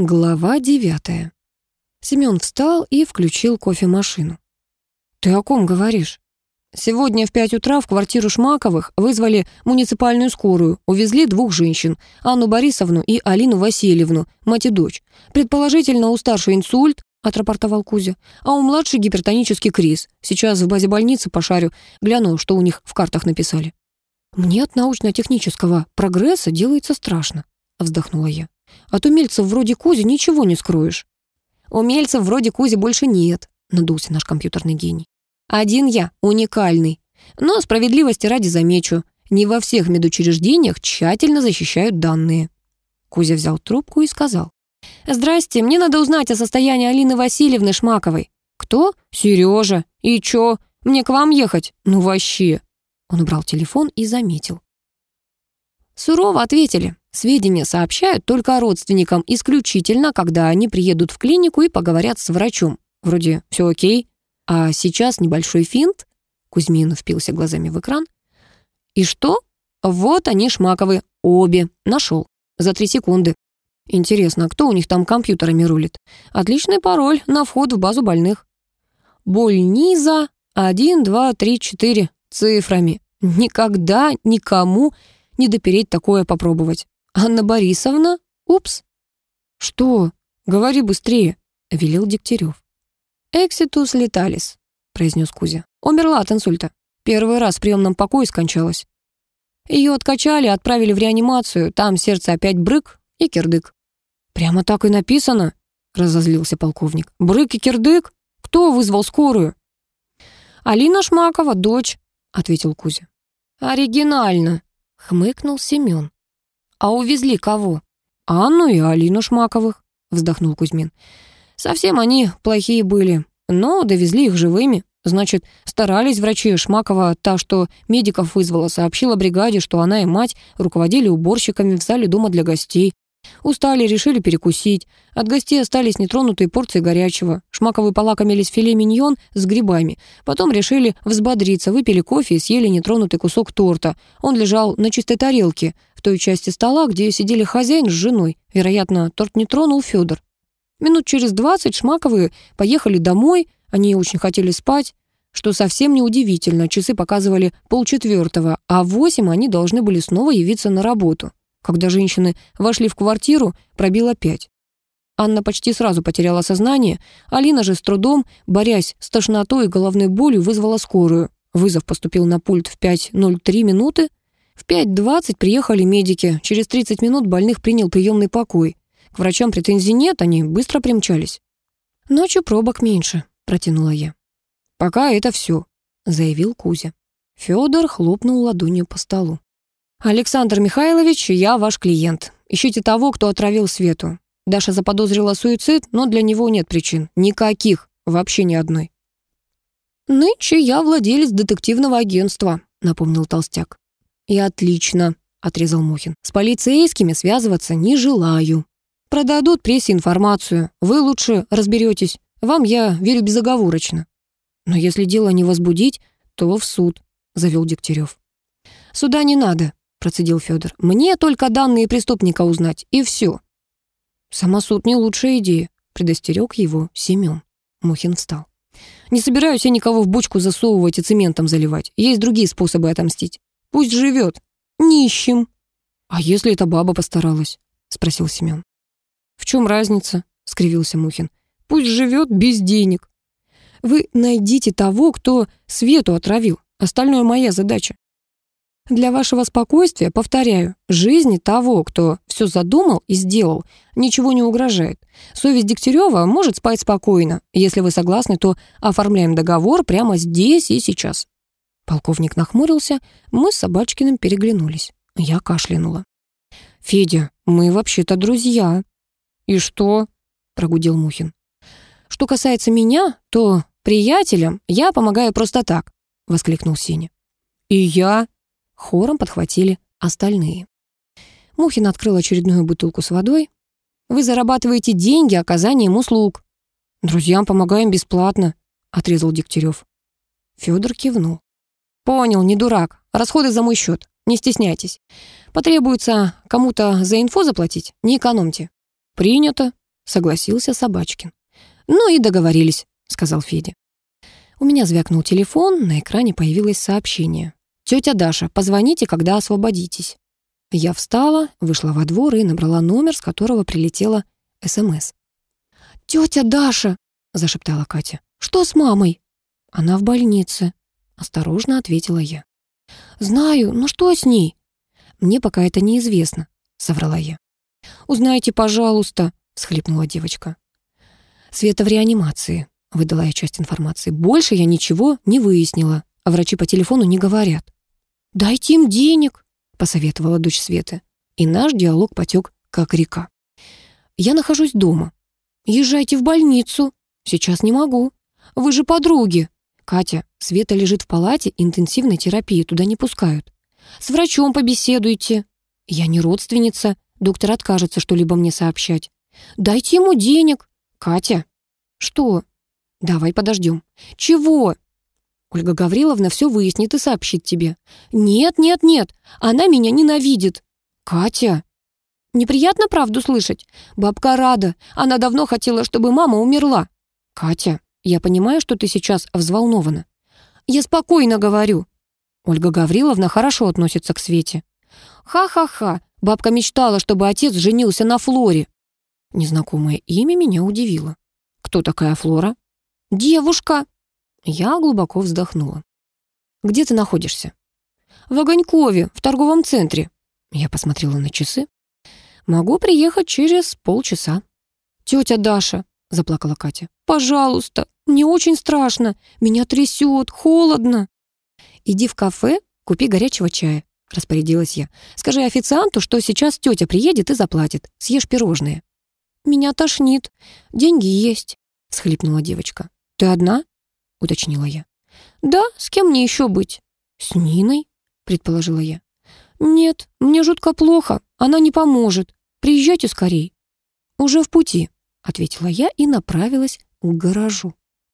Глава девятая. Семён встал и включил кофемашину. «Ты о ком говоришь?» «Сегодня в пять утра в квартиру Шмаковых вызвали муниципальную скорую, увезли двух женщин, Анну Борисовну и Алину Васильевну, мать и дочь. Предположительно, у старшей инсульт, отрапортовал Кузя, а у младшей гипертонический криз. Сейчас в базе больницы пошарю, гляну, что у них в картах написали». «Мне от научно-технического прогресса делается страшно», вздохнула я. От умельцев вроде Кузи ничего не скроешь. Умельцев вроде Кузи больше нет, надулся наш компьютерный гений. Один я, уникальный. Но справедливости ради замечу, не во всех медучреждениях тщательно защищают данные. Кузя взял трубку и сказал. «Здрасте, мне надо узнать о состоянии Алины Васильевны Шмаковой». «Кто?» «Сережа. И чё? Мне к вам ехать? Ну вообще». Он убрал телефон и заметил. Сурово ответили. Сведения сообщают только родственникам исключительно, когда они приедут в клинику и поговорят с врачом. Вроде все окей. А сейчас небольшой финт. Кузьмин впился глазами в экран. И что? Вот они шмаковы. Обе. Нашел. За три секунды. Интересно, кто у них там компьютерами рулит? Отличный пароль на вход в базу больных. Больниза 1, 2, 3, 4 цифрами. Никогда никому не допереть такое попробовать. Анна Борисовна? Упс. Что? Говори быстрее, велел Дегтярев. Экситус леталис, произнес Кузя. Умерла от инсульта. Первый раз в приемном покое скончалась. Ее откачали, отправили в реанимацию, там сердце опять брык и кирдык. «Прямо так и написано?» — разозлился полковник. «Брык и кирдык? Кто вызвал скорую?» «Алина Шмакова, дочь», — ответил Кузя. «Оригинально», Хмыкнул Семен. «А увезли кого?» «Анну и Алину Шмаковых», — вздохнул Кузьмин. «Совсем они плохие были, но довезли их живыми. Значит, старались врачи Шмакова, та, что медиков вызвала, сообщила бригаде, что она и мать руководили уборщиками в зале дома для гостей. Устали, решили перекусить. От гостей остались нетронутые порции горячего. Шмаковы полакомились филе миньон с грибами. Потом решили взбодриться, выпили кофе и съели нетронутый кусок торта. Он лежал на чистой тарелке, в той части стола, где сидели хозяин с женой. Вероятно, торт не тронул Федор. Минут через двадцать Шмаковы поехали домой, они очень хотели спать. Что совсем неудивительно, часы показывали полчетвертого, а в восемь они должны были снова явиться на работу. Когда женщины вошли в квартиру, пробило пять. Анна почти сразу потеряла сознание, Алина же с трудом, борясь с тошнотой и головной болью, вызвала скорую. Вызов поступил на пульт в 5.03 минуты. В 5.20 приехали медики. Через 30 минут больных принял приемный покой. К врачам претензий нет, они быстро примчались. «Ночью пробок меньше», — протянула я. «Пока это все», — заявил Кузя. Федор хлопнул ладонью по столу. «Александр Михайлович, я ваш клиент. Ищите того, кто отравил Свету. Даша заподозрила суицид, но для него нет причин. Никаких. Вообще ни одной». «Нынче я владелец детективного агентства», — напомнил Толстяк. «И отлично», — отрезал Мухин. «С полицейскими связываться не желаю. Продадут прессе информацию. Вы лучше разберетесь. Вам я верю безоговорочно». «Но если дело не возбудить, то в суд», — завел Дегтярев. «Суда не надо», процедил Федор. «Мне только данные преступника узнать, и все». «Самосуд не лучшая идея», — предостерег его Семен. Мухин встал. «Не собираюсь я никого в бочку засовывать и цементом заливать. Есть другие способы отомстить. Пусть живет. Нищим». «А если эта баба постаралась?» — спросил Семен. «В чем разница?» — скривился Мухин. «Пусть живет без денег. Вы найдите того, кто Свету отравил. Остальное моя задача. Для вашего спокойствия, повторяю, жизни того, кто все задумал и сделал, ничего не угрожает. Совесть Дегтярева может спать спокойно. Если вы согласны, то оформляем договор прямо здесь и сейчас». Полковник нахмурился, мы с Собачкиным переглянулись. Я кашлянула. «Федя, мы вообще-то друзья». «И что?» — прогудел Мухин. «Что касается меня, то приятелям я помогаю просто так», — воскликнул Синя. «И я?» Хором подхватили остальные. Мухин открыл очередную бутылку с водой. «Вы зарабатываете деньги оказанием услуг». «Друзьям помогаем бесплатно», — отрезал Дегтярев. Федор кивнул. «Понял, не дурак. Расходы за мой счет. Не стесняйтесь. Потребуется кому-то за инфо заплатить? Не экономьте». «Принято», согласился Собачкин. «Ну и договорились», — сказал Федя. У меня звякнул телефон, на экране появилось сообщение. «Тетя Даша, позвоните, когда освободитесь». Я встала, вышла во двор и набрала номер, с которого прилетела СМС. «Тетя Даша!» — зашептала Катя. «Что с мамой?» «Она в больнице», — осторожно ответила я. «Знаю, но что с ней?» «Мне пока это неизвестно», — соврала я. «Узнайте, пожалуйста», — схлипнула девочка. «Света в реанимации», — выдала я часть информации. «Больше я ничего не выяснила, а врачи по телефону не говорят». «Дайте им денег», — посоветовала дочь Светы. И наш диалог потек, как река. «Я нахожусь дома. Езжайте в больницу. Сейчас не могу. Вы же подруги. Катя, Света лежит в палате интенсивной терапии, туда не пускают. С врачом побеседуйте. Я не родственница, доктор откажется что-либо мне сообщать. Дайте ему денег. Катя. Что? Давай подождем. Чего? Ольга Гавриловна все выяснит и сообщит тебе. Нет, нет, нет, она меня ненавидит. Катя. Неприятно правду слышать? Бабка рада. Она давно хотела, чтобы мама умерла. Катя, я понимаю, что ты сейчас взволнована. Я спокойно говорю. Ольга Гавриловна хорошо относится к Свете. Ха-ха-ха. Бабка мечтала, чтобы отец женился на Флоре. Незнакомое имя меня удивило. Кто такая Флора? Девушка. Я глубоко вздохнула. Где ты находишься? В Огонькове, в торговом центре. Я посмотрела на часы. Могу приехать через полчаса. Тетя Даша, заплакала Катя. Пожалуйста, мне очень страшно. Меня трясет, холодно. Иди в кафе, купи горячего чая, распорядилась я. Скажи официанту, что сейчас тетя приедет и заплатит. Съешь пирожные. Меня тошнит. Деньги есть, всхлипнула девочка. Ты одна? уточнила я. Да, с кем мне еще быть? С Ниной, предположила я. Нет, мне жутко плохо. Она не поможет. Приезжайте скорей. Уже в пути, ответила я и направилась к гаражу.